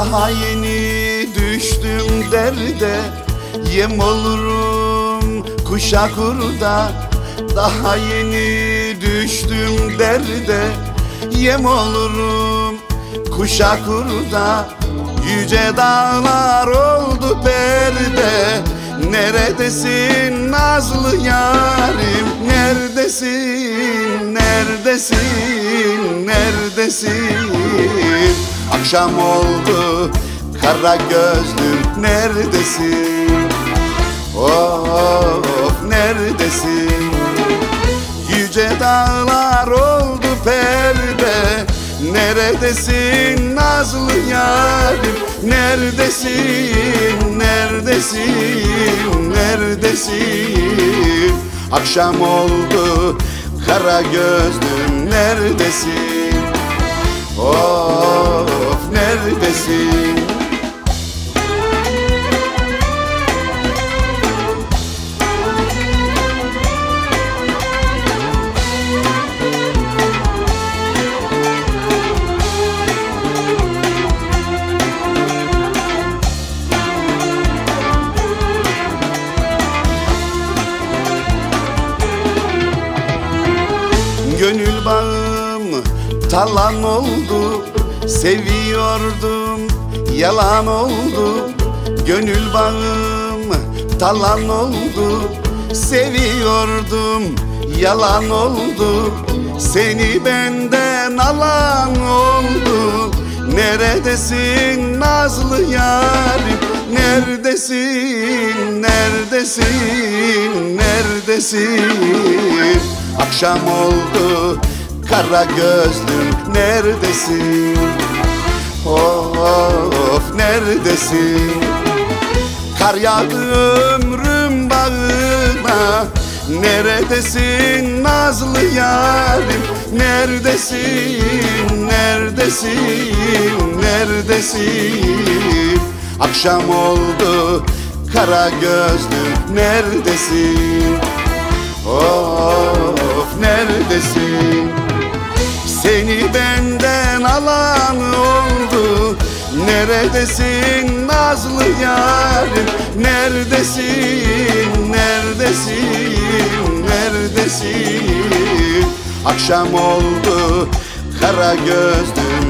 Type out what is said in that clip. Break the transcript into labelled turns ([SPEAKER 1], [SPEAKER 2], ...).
[SPEAKER 1] Daha yeni düştüm derde Yem olurum kuşa kurda. Daha yeni düştüm derde Yem olurum kuşa kurda. Yüce dağlar oldu perde Neredesin nazlı yarim? Neredesin, neredesin, neredesin Akşam oldu kara gözlüm neredesin? Of neredesin? Yüce dağlar oldu perde Neredesin nazlı yarim? Neredesin, neredesin, neredesin? Akşam oldu kara gözlüm neredesin? Of neredesin? Gönül bağım talan oldu Seviyordum yalan oldu. Gönül bağım talan oldu. Seviyordum yalan oldu. Seni benden alan oldu. Neredesin nazlı yarim Neredesin, neredesin, neredesin? Akşam oldu kara gözlüm neredesin? Of neredesin? Kar yağdı ömrüm bağına Neredesin nazlı yarim? Neredesin, neredesin, neredesin? Akşam oldu kara gözlüm neredesin? Of neredesin Neredesin nazlı yarim? Neredesin, neredesin, neredesin? Akşam oldu kara gözlüm